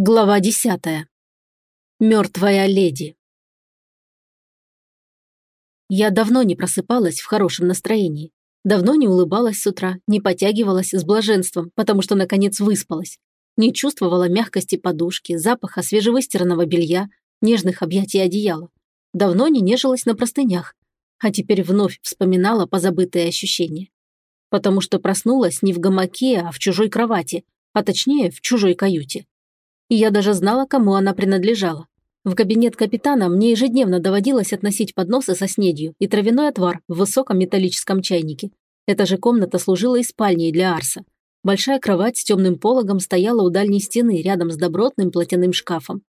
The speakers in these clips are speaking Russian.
Глава десятая. Мертвая леди. Я давно не просыпалась в хорошем настроении. Давно не улыбалась с утра, не потягивалась с блаженством, потому что, наконец, выспалась. Не чувствовала мягкости подушки, запаха свежевыстиранного белья, нежных объятий одеяла. Давно не нежилась на простынях, а теперь вновь вспоминала позабытые ощущения. Потому что проснулась не в гамаке, а в чужой кровати, а точнее, в чужой каюте и я даже знала, кому она принадлежала. В кабинет капитана мне ежедневно доводилось относить подносы со снедью и травяной отвар в высоком металлическом чайнике. Эта же комната служила и спальней для Арса. Большая кровать с темным пологом стояла у дальней стены, рядом с добротным платяным шкафом.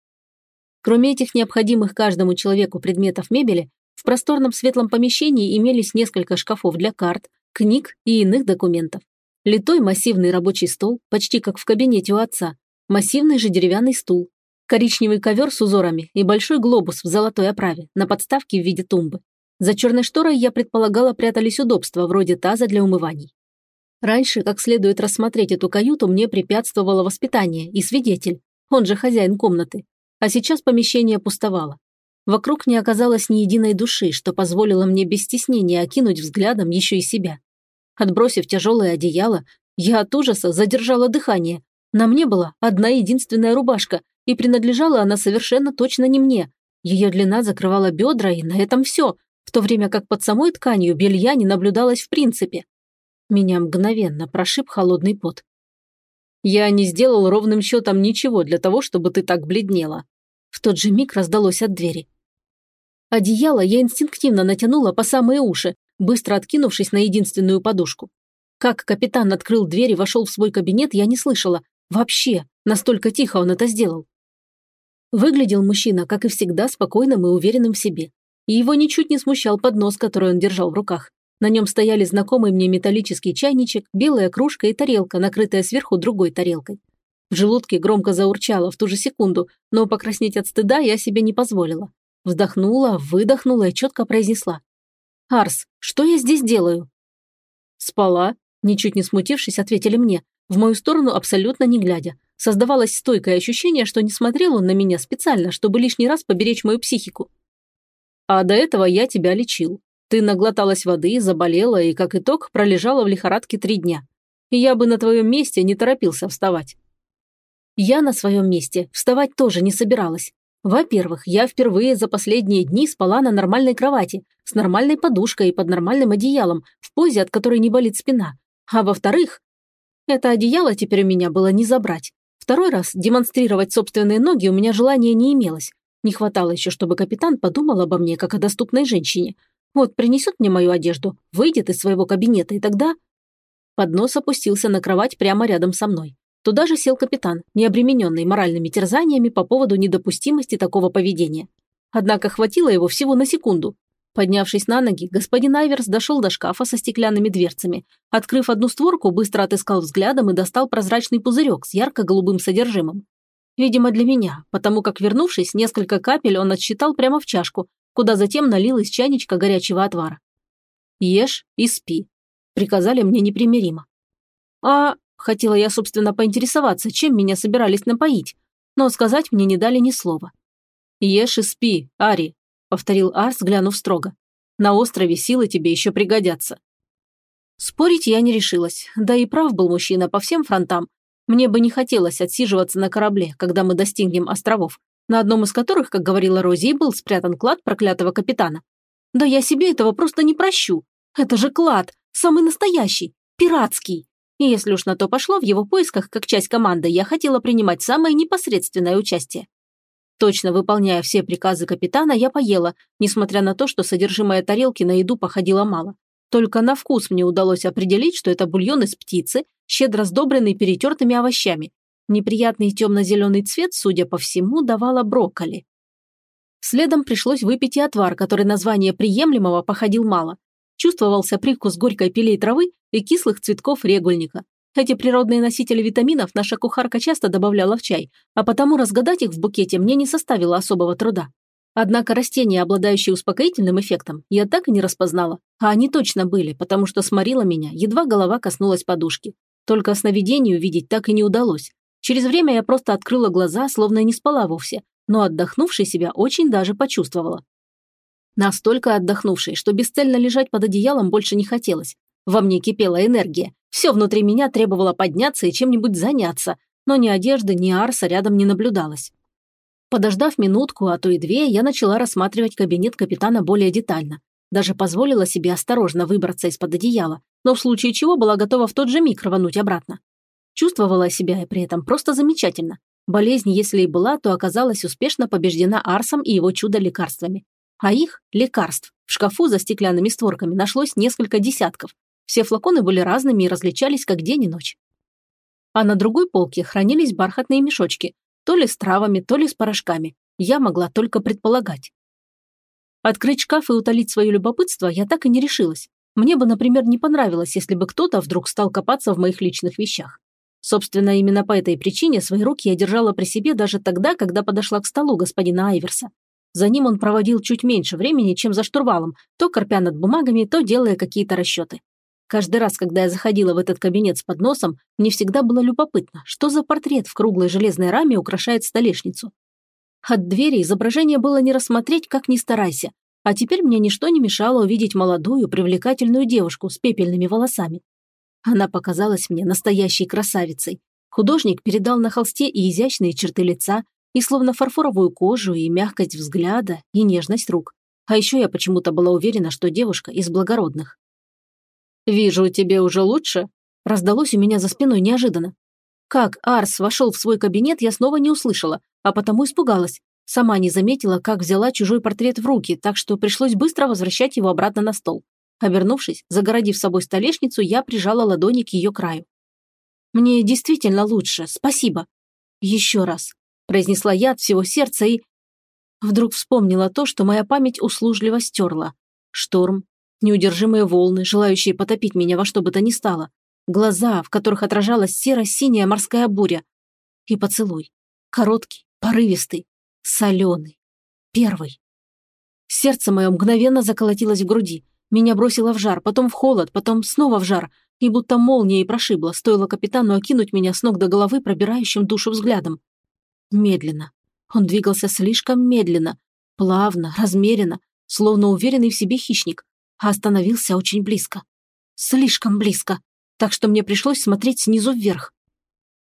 Кроме этих необходимых каждому человеку предметов мебели, в просторном светлом помещении имелись несколько шкафов для карт, книг и иных документов. Литой массивный рабочий стол, почти как в кабинете у отца, Массивный же деревянный стул, коричневый ковер с узорами и большой глобус в золотой оправе на подставке в виде тумбы. За черной шторой я предполагала прятались удобства вроде таза для умываний. Раньше, как следует рассмотреть эту каюту, мне препятствовало воспитание и свидетель, он же хозяин комнаты. А сейчас помещение пустовало. Вокруг не оказалось ни единой души, что позволило мне без стеснения окинуть взглядом еще и себя. Отбросив тяжелое одеяло, я от ужаса задержала дыхание, на мне была одна единственная рубашка, и принадлежала она совершенно точно не мне. Ее длина закрывала бедра, и на этом все, в то время как под самой тканью белья не наблюдалось в принципе. Меня мгновенно прошиб холодный пот. «Я не сделал ровным счетом ничего для того, чтобы ты так бледнела». В тот же миг раздалось от двери. Одеяло я инстинктивно натянула по самые уши, быстро откинувшись на единственную подушку. Как капитан открыл дверь и вошел в свой кабинет, я не слышала, Вообще, настолько тихо он это сделал. Выглядел мужчина, как и всегда, спокойным и уверенным в себе. И его ничуть не смущал поднос, который он держал в руках. На нем стояли знакомый мне металлический чайничек, белая кружка и тарелка, накрытая сверху другой тарелкой. В желудке громко заурчало в ту же секунду, но покраснеть от стыда я себе не позволила. Вздохнула, выдохнула и четко произнесла. «Арс, что я здесь делаю?» «Спала», – ничуть не смутившись, ответили мне, в мою сторону абсолютно не глядя. Создавалось стойкое ощущение, что не смотрел он на меня специально, чтобы лишний раз поберечь мою психику. А до этого я тебя лечил. Ты наглоталась воды, заболела и, как итог, пролежала в лихорадке три дня. И я бы на твоем месте не торопился вставать. Я на своем месте вставать тоже не собиралась. Во-первых, я впервые за последние дни спала на нормальной кровати, с нормальной подушкой и под нормальным одеялом, в позе, от которой не болит спина. А во-вторых, это одеяло теперь у меня было не забрать. Второй раз демонстрировать собственные ноги у меня желания не имелось. Не хватало еще, чтобы капитан подумал обо мне, как о доступной женщине. Вот принесет мне мою одежду, выйдет из своего кабинета, и тогда... Поднос опустился на кровать прямо рядом со мной. Туда же сел капитан, не обремененный моральными терзаниями по поводу недопустимости такого поведения. Однако хватило его всего на секунду. Поднявшись на ноги, господин Айверс дошел до шкафа со стеклянными дверцами. Открыв одну створку, быстро отыскал взглядом и достал прозрачный пузырек с ярко-голубым содержимым. Видимо, для меня, потому как, вернувшись, несколько капель он отсчитал прямо в чашку, куда затем налил из чайничка горячего отвара. «Ешь и спи», – приказали мне непримиримо. «А...» – хотела я, собственно, поинтересоваться, чем меня собирались напоить, но сказать мне не дали ни слова. «Ешь и спи, Ари», – повторил Арс, глянув строго. «На острове силы тебе еще пригодятся». Спорить я не решилась, да и прав был мужчина по всем фронтам. Мне бы не хотелось отсиживаться на корабле, когда мы достигнем островов, на одном из которых, как говорила Рози, был спрятан клад проклятого капитана. Да я себе этого просто не прощу. Это же клад, самый настоящий, пиратский. И если уж на то пошло, в его поисках, как часть команды, я хотела принимать самое непосредственное участие. Точно выполняя все приказы капитана, я поела, несмотря на то, что содержимое тарелки на еду походило мало. Только на вкус мне удалось определить, что это бульон из птицы, щедро сдобренный перетертыми овощами. Неприятный темно-зеленый цвет, судя по всему, давала брокколи. Следом пришлось выпить и отвар, который название приемлемого походил мало. Чувствовался привкус горькой пилей травы и кислых цветков регульника. Эти природные носители витаминов наша кухарка часто добавляла в чай, а потому разгадать их в букете мне не составило особого труда. Однако растения, обладающие успокоительным эффектом, я так и не распознала. А они точно были, потому что сморила меня, едва голова коснулась подушки. Только сновидению видеть так и не удалось. Через время я просто открыла глаза, словно не спала вовсе, но отдохнувшей себя очень даже почувствовала. Настолько отдохнувшей, что бесцельно лежать под одеялом больше не хотелось. Во мне кипела энергия. Все внутри меня требовало подняться и чем-нибудь заняться, но ни одежды, ни арса рядом не наблюдалось. Подождав минутку, а то и две, я начала рассматривать кабинет капитана более детально. Даже позволила себе осторожно выбраться из-под одеяла, но в случае чего была готова в тот же миг рвануть обратно. Чувствовала себя и при этом просто замечательно. Болезнь, если и была, то оказалась успешно побеждена Арсом и его чудо-лекарствами. А их, лекарств, в шкафу за стеклянными створками нашлось несколько десятков. Все флаконы были разными и различались как день и ночь. А на другой полке хранились бархатные мешочки, то ли с травами, то ли с порошками. Я могла только предполагать. Открыть шкаф и утолить свое любопытство я так и не решилась. Мне бы, например, не понравилось, если бы кто-то вдруг стал копаться в моих личных вещах. Собственно, именно по этой причине свои руки я держала при себе даже тогда, когда подошла к столу господина Айверса. За ним он проводил чуть меньше времени, чем за штурвалом, то корпя над бумагами, то делая какие-то расчеты. Каждый раз, когда я заходила в этот кабинет с подносом, мне всегда было любопытно, что за портрет в круглой железной раме украшает столешницу. От двери изображение было не рассмотреть, как ни старайся, а теперь мне ничто не мешало увидеть молодую, привлекательную девушку с пепельными волосами. Она показалась мне настоящей красавицей. Художник передал на холсте и изящные черты лица, и словно фарфоровую кожу, и мягкость взгляда, и нежность рук. А еще я почему-то была уверена, что девушка из благородных. «Вижу, тебе уже лучше», – раздалось у меня за спиной неожиданно. Как Арс вошел в свой кабинет, я снова не услышала, а потому испугалась. Сама не заметила, как взяла чужой портрет в руки, так что пришлось быстро возвращать его обратно на стол. Обернувшись, загородив собой столешницу, я прижала ладони к ее краю. «Мне действительно лучше, спасибо. Еще раз», – произнесла я от всего сердца и... Вдруг вспомнила то, что моя память услужливо стерла. Шторм, неудержимые волны, желающие потопить меня во что бы то ни стало, глаза, в которых отражалась серо-синяя морская буря, и поцелуй. Короткий, порывистый, соленый, первый. Сердце мое мгновенно заколотилось в груди. Меня бросило в жар, потом в холод, потом снова в жар, и будто молнией прошибло, стоило капитану окинуть меня с ног до головы пробирающим душу взглядом. Медленно. Он двигался слишком медленно, плавно, размеренно, словно уверенный в себе хищник, а остановился очень близко. Слишком близко, так что мне пришлось смотреть снизу вверх.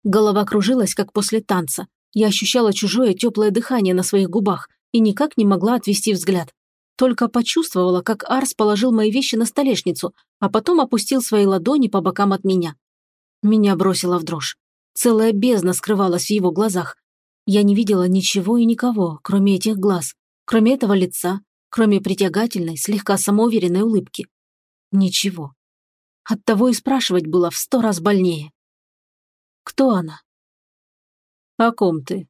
Голова кружилась, как после танца. Я ощущала чужое теплое дыхание на своих губах и никак не могла отвести взгляд. Только почувствовала, как Арс положил мои вещи на столешницу, а потом опустил свои ладони по бокам от меня. Меня бросило в дрожь. Целая бездна скрывалась в его глазах. Я не видела ничего и никого, кроме этих глаз, кроме этого лица, кроме притягательной, слегка самоуверенной улыбки. Ничего. Оттого и спрашивать было в сто раз больнее. Кто она? «О ком ты?»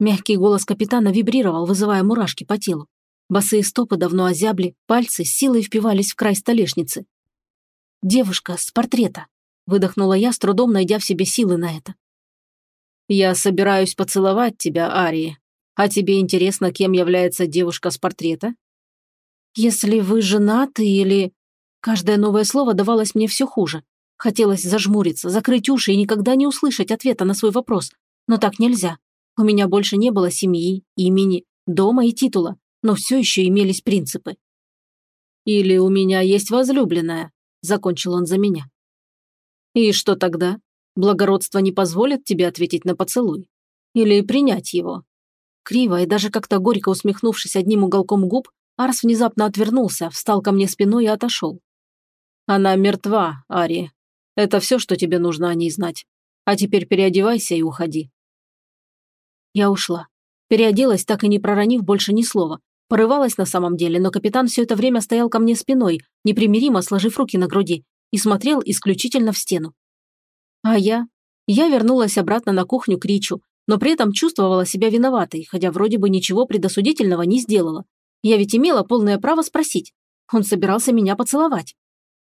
Мягкий голос капитана вибрировал, вызывая мурашки по телу. Босые стопы давно озябли, пальцы силой впивались в край столешницы. «Девушка с портрета», – выдохнула я, с трудом найдя в себе силы на это. «Я собираюсь поцеловать тебя, Ария. А тебе интересно, кем является девушка с портрета?» «Если вы женаты или...» Каждое новое слово давалось мне все хуже. Хотелось зажмуриться, закрыть уши и никогда не услышать ответа на свой вопрос. Но так нельзя. У меня больше не было семьи, имени, дома и титула, но все еще имелись принципы. «Или у меня есть возлюбленная», – закончил он за меня. «И что тогда? Благородство не позволит тебе ответить на поцелуй? Или принять его?» Криво и даже как-то горько усмехнувшись одним уголком губ, Арс внезапно отвернулся, встал ко мне спиной и отошел. «Она мертва, Ари. Это все, что тебе нужно о ней знать. А теперь переодевайся и уходи». Я ушла. Переоделась, так и не проронив больше ни слова. Порывалась на самом деле, но капитан все это время стоял ко мне спиной, непримиримо сложив руки на груди, и смотрел исключительно в стену. А я? Я вернулась обратно на кухню к Ричу, но при этом чувствовала себя виноватой, хотя вроде бы ничего предосудительного не сделала. Я ведь имела полное право спросить. Он собирался меня поцеловать.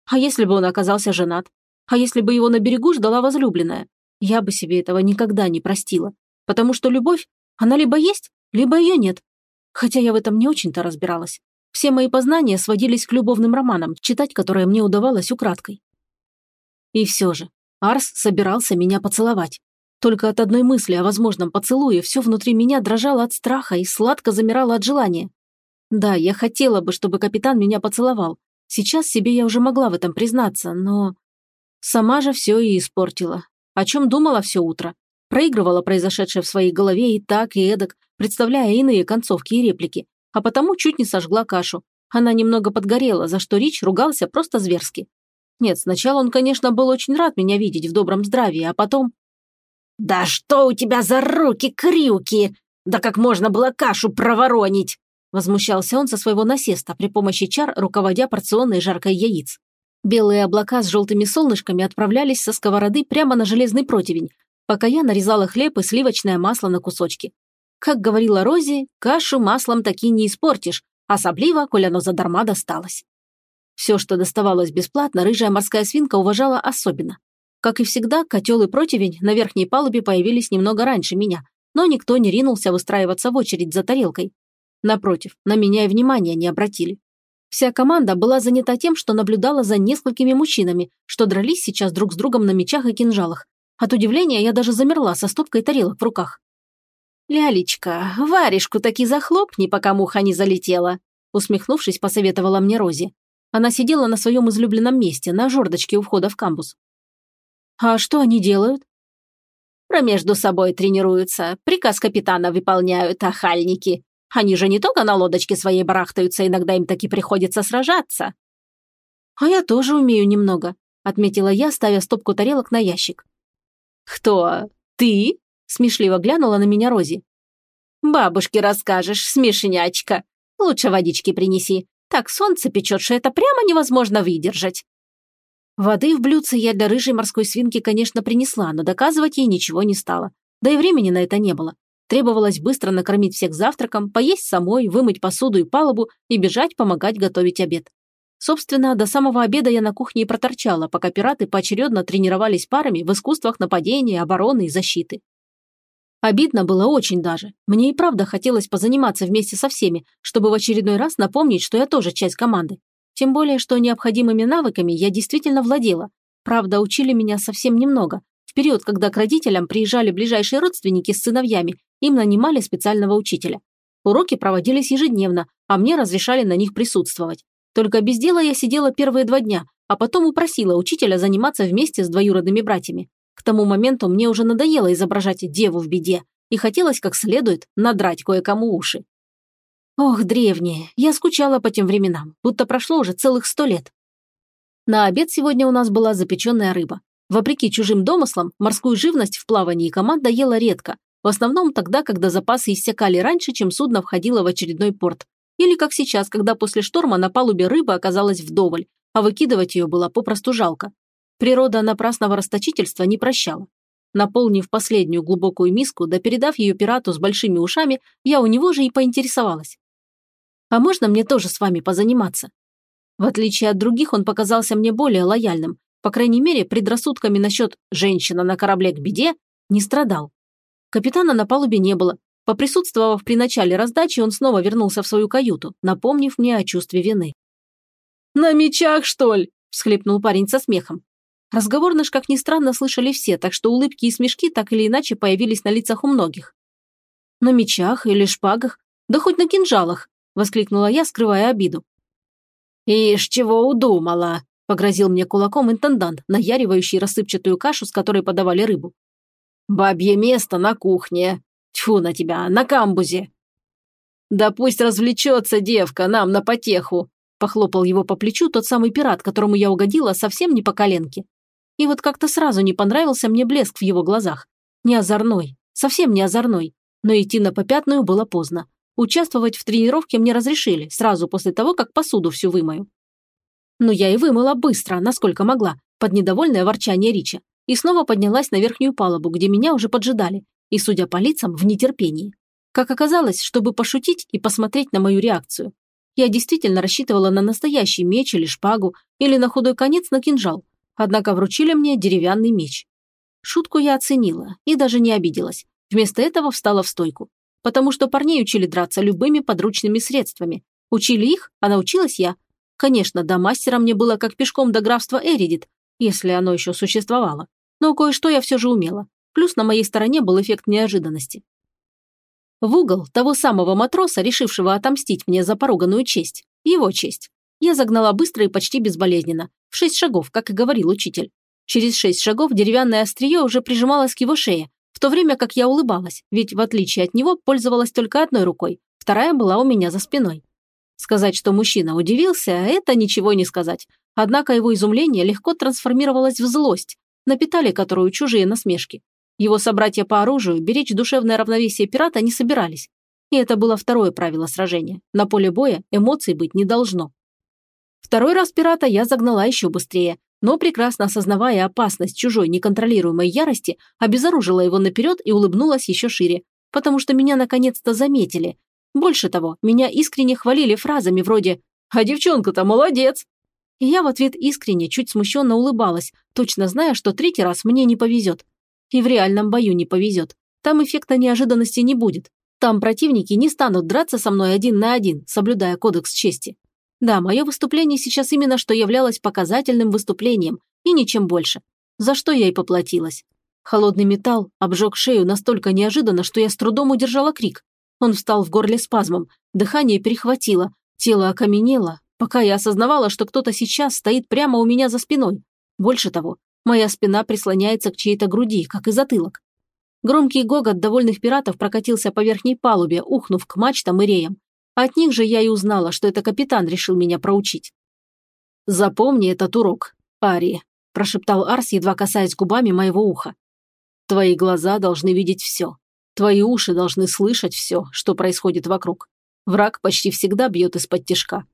А если бы он оказался женат? А если бы его на берегу ждала возлюбленная? Я бы себе этого никогда не простила. Потому что любовь, она либо есть, либо ее нет. Хотя я в этом не очень-то разбиралась. Все мои познания сводились к любовным романам, читать которые мне удавалось украдкой. И все же, Арс собирался меня поцеловать. Только от одной мысли о возможном поцелуе все внутри меня дрожало от страха и сладко замирало от желания. Да, я хотела бы, чтобы капитан меня поцеловал. Сейчас себе я уже могла в этом признаться, но... Сама же все и испортила. О чем думала все утро. Проигрывала произошедшее в своей голове и так, и эдак, представляя иные концовки и реплики. А потому чуть не сожгла кашу. Она немного подгорела, за что Рич ругался просто зверски. Нет, сначала он, конечно, был очень рад меня видеть в добром здравии, а потом... «Да что у тебя за руки-крюки? Да как можно было кашу проворонить?» Возмущался он со своего насеста, при помощи чар руководя порционной жаркой яиц. Белые облака с желтыми солнышками отправлялись со сковороды прямо на железный противень, пока я нарезала хлеб и сливочное масло на кусочки. Как говорила Рози, кашу маслом таки не испортишь, особливо, коль оно задарма досталось. Все, что доставалось бесплатно, рыжая морская свинка уважала особенно. Как и всегда, котел и противень на верхней палубе появились немного раньше меня, но никто не ринулся выстраиваться в очередь за тарелкой. Напротив, на меня и внимания не обратили. Вся команда была занята тем, что наблюдала за несколькими мужчинами, что дрались сейчас друг с другом на мечах и кинжалах. От удивления я даже замерла со стопкой тарелок в руках. «Лялечка, варежку таки захлопни, пока муха не залетела», усмехнувшись, посоветовала мне Рози. Она сидела на своем излюбленном месте, на жердочке у входа в камбус. «А что они делают?» «Про между собой тренируются, приказ капитана выполняют, охальники. Они же не только на лодочке своей барахтаются, иногда им таки приходится сражаться». «А я тоже умею немного», – отметила я, ставя стопку тарелок на ящик. «Кто? Ты?» – смешливо глянула на меня Рози. «Бабушке расскажешь, смешнячка. Лучше водички принеси. Так солнце печет, что это прямо невозможно выдержать». Воды в блюдце я для рыжей морской свинки, конечно, принесла, но доказывать ей ничего не стало. Да и времени на это не было. Требовалось быстро накормить всех завтраком, поесть самой, вымыть посуду и палубу и бежать помогать готовить обед. Собственно, до самого обеда я на кухне и проторчала, пока пираты поочередно тренировались парами в искусствах нападения, обороны и защиты. Обидно было очень даже. Мне и правда хотелось позаниматься вместе со всеми, чтобы в очередной раз напомнить, что я тоже часть команды. Тем более, что необходимыми навыками я действительно владела. Правда, учили меня совсем немного. В период, когда к родителям приезжали ближайшие родственники с сыновьями им нанимали специального учителя. Уроки проводились ежедневно, а мне разрешали на них присутствовать. Только без дела я сидела первые два дня, а потом упросила учителя заниматься вместе с двоюродными братьями. К тому моменту мне уже надоело изображать деву в беде, и хотелось как следует надрать кое-кому уши. Ох, древние, я скучала по тем временам, будто прошло уже целых сто лет. На обед сегодня у нас была запеченная рыба. Вопреки чужим домыслам, морскую живность в плавании команда ела редко, в основном тогда, когда запасы иссякали раньше, чем судно входило в очередной порт. Или как сейчас, когда после шторма на палубе рыба оказалась вдоволь, а выкидывать ее было попросту жалко. Природа напрасного расточительства не прощала. Наполнив последнюю глубокую миску, да передав ее пирату с большими ушами, я у него же и поинтересовалась. «А можно мне тоже с вами позаниматься?» В отличие от других, он показался мне более лояльным. По крайней мере, предрассудками насчет «женщина на корабле к беде» не страдал. Капитана на палубе не было. Поприсутствовав при начале раздачи, он снова вернулся в свою каюту, напомнив мне о чувстве вины. «На мечах, что ли?» – всхлипнул парень со смехом. Разговор наш, как ни странно, слышали все, так что улыбки и смешки так или иначе появились на лицах у многих. «На мечах или шпагах? Да хоть на кинжалах!» – воскликнула я, скрывая обиду. «Ишь, чего удумала!» – погрозил мне кулаком интендант, наяривающий рассыпчатую кашу, с которой подавали рыбу. Бабье место на кухне. Тьфу на тебя, на камбузе. Да пусть развлечется девка, нам на потеху. Похлопал его по плечу тот самый пират, которому я угодила совсем не по коленке. И вот как-то сразу не понравился мне блеск в его глазах. Не озорной, совсем не озорной. Но идти на попятную было поздно. Участвовать в тренировке мне разрешили, сразу после того, как посуду всю вымою. Но я и вымыла быстро, насколько могла, под недовольное ворчание Рича и снова поднялась на верхнюю палубу, где меня уже поджидали, и, судя по лицам, в нетерпении. Как оказалось, чтобы пошутить и посмотреть на мою реакцию. Я действительно рассчитывала на настоящий меч или шпагу, или на худой конец на кинжал, однако вручили мне деревянный меч. Шутку я оценила и даже не обиделась. Вместо этого встала в стойку. Потому что парней учили драться любыми подручными средствами. Учили их, а научилась я. Конечно, до мастера мне было как пешком до графства Эридит, если оно еще существовало. Но кое-что я все же умела. Плюс на моей стороне был эффект неожиданности. В угол того самого матроса, решившего отомстить мне за поруганную честь, его честь, я загнала быстро и почти безболезненно, в шесть шагов, как и говорил учитель. Через шесть шагов деревянное острие уже прижималось к его шее, в то время как я улыбалась, ведь в отличие от него пользовалась только одной рукой, вторая была у меня за спиной. Сказать, что мужчина удивился, это ничего не сказать. Однако его изумление легко трансформировалось в злость, напитали которую чужие насмешки. Его собратья по оружию беречь душевное равновесие пирата не собирались. И это было второе правило сражения. На поле боя эмоций быть не должно. Второй раз пирата я загнала еще быстрее, но, прекрасно осознавая опасность чужой неконтролируемой ярости, обезоружила его наперед и улыбнулась еще шире, потому что меня наконец-то заметили. Больше того, меня искренне хвалили фразами вроде «А девчонка-то молодец!» И я в ответ искренне, чуть смущенно улыбалась, точно зная, что третий раз мне не повезет. И в реальном бою не повезет. Там эффекта неожиданности не будет. Там противники не станут драться со мной один на один, соблюдая кодекс чести. Да, мое выступление сейчас именно что являлось показательным выступлением, и ничем больше. За что я и поплатилась. Холодный металл обжег шею настолько неожиданно, что я с трудом удержала крик. Он встал в горле спазмом, дыхание перехватило, тело окаменело, пока я осознавала, что кто-то сейчас стоит прямо у меня за спиной. Больше того, моя спина прислоняется к чьей-то груди, как и затылок. Громкий гогот довольных пиратов прокатился по верхней палубе, ухнув к мачтам и реям. От них же я и узнала, что это капитан решил меня проучить. «Запомни этот урок, Ари», – прошептал Арс, едва касаясь губами моего уха. «Твои глаза должны видеть все. Твои уши должны слышать все, что происходит вокруг. Враг почти всегда бьет из-под тишка».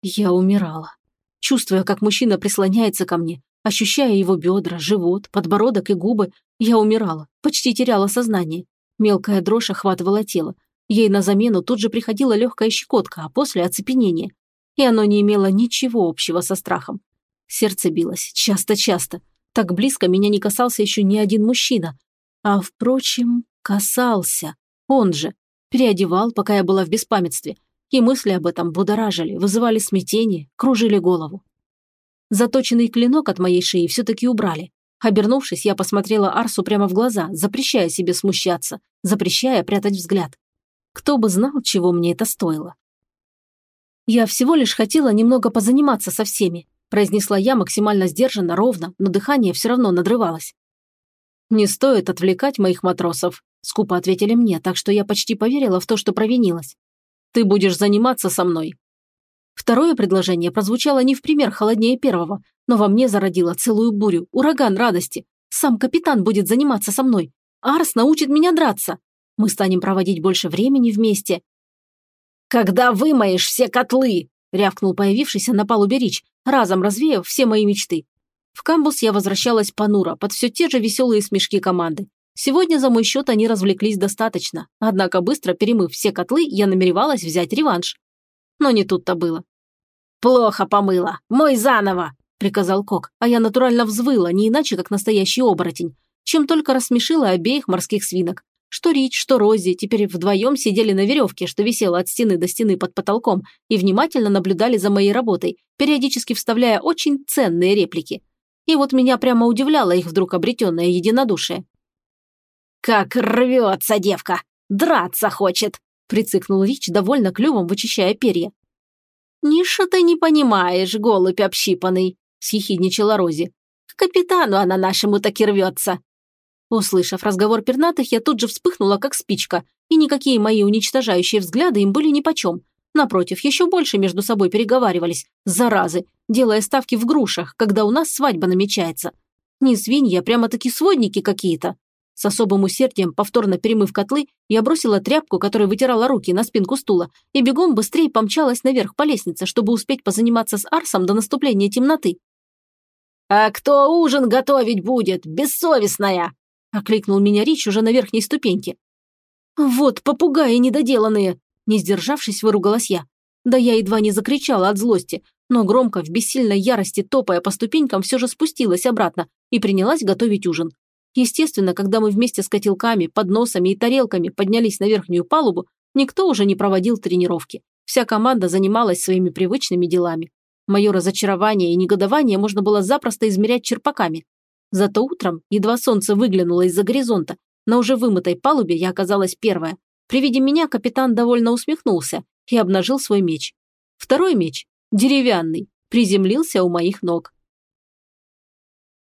Я умирала. Чувствуя, как мужчина прислоняется ко мне, ощущая его бедра, живот, подбородок и губы, я умирала, почти теряла сознание. Мелкая дрожь охватывала тело, Ей на замену тут же приходила легкая щекотка, а после оцепенение. И оно не имело ничего общего со страхом. Сердце билось часто-часто. Так близко меня не касался еще ни один мужчина. А, впрочем, касался. Он же. Переодевал, пока я была в беспамятстве. И мысли об этом будоражили, вызывали смятение, кружили голову. Заточенный клинок от моей шеи все-таки убрали. Обернувшись, я посмотрела Арсу прямо в глаза, запрещая себе смущаться, запрещая прятать взгляд. Кто бы знал, чего мне это стоило. «Я всего лишь хотела немного позаниматься со всеми», произнесла я максимально сдержанно, ровно, но дыхание все равно надрывалось. «Не стоит отвлекать моих матросов», скупо ответили мне, так что я почти поверила в то, что провинилась. «Ты будешь заниматься со мной». Второе предложение прозвучало не в пример холоднее первого, но во мне зародило целую бурю, ураган радости. Сам капитан будет заниматься со мной. Арс научит меня драться. Мы станем проводить больше времени вместе». «Когда вымоешь все котлы!» – рявкнул появившийся на палубе Рич, разом развеяв все мои мечты. В камбус я возвращалась понуро, под все те же веселые смешки команды. Сегодня за мой счет они развлеклись достаточно, однако быстро перемыв все котлы, я намеревалась взять реванш. Но не тут-то было. «Плохо помыла! Мой заново!» – приказал Кок, а я натурально взвыла, не иначе, как настоящий оборотень, чем только рассмешила обеих морских свинок. Что Рич, что Рози теперь вдвоем сидели на веревке, что висела от стены до стены под потолком, и внимательно наблюдали за моей работой, периодически вставляя очень ценные реплики. И вот меня прямо удивляло их вдруг обретенное единодушие. «Как рвется девка! Драться хочет!» – прицикнул Рич, довольно клювом вычищая перья. «Ниша ты не понимаешь, голубь общипанный!» – съехидничала Рози. «К капитану она нашему таки рвется!» Услышав разговор пернатых, я тут же вспыхнула, как спичка, и никакие мои уничтожающие взгляды им были нипочем. Напротив, еще больше между собой переговаривались, заразы, делая ставки в грушах, когда у нас свадьба намечается. Не свинья, прямо-таки сводники какие-то. С особым усердием, повторно перемыв котлы, я бросила тряпку, которой вытирала руки, на спинку стула, и бегом быстрее помчалась наверх по лестнице, чтобы успеть позаниматься с Арсом до наступления темноты. «А кто ужин готовить будет, бессовестная?» окликнул меня Рич уже на верхней ступеньке. «Вот попугаи недоделанные!» Не сдержавшись, выругалась я. Да я едва не закричала от злости, но громко, в бессильной ярости, топая по ступенькам, все же спустилась обратно и принялась готовить ужин. Естественно, когда мы вместе с котелками, подносами и тарелками поднялись на верхнюю палубу, никто уже не проводил тренировки. Вся команда занималась своими привычными делами. Мое разочарование и негодование можно было запросто измерять черпаками. Зато утром, едва солнце выглянуло из-за горизонта, на уже вымытой палубе я оказалась первая. При виде меня капитан довольно усмехнулся и обнажил свой меч. Второй меч, деревянный, приземлился у моих ног.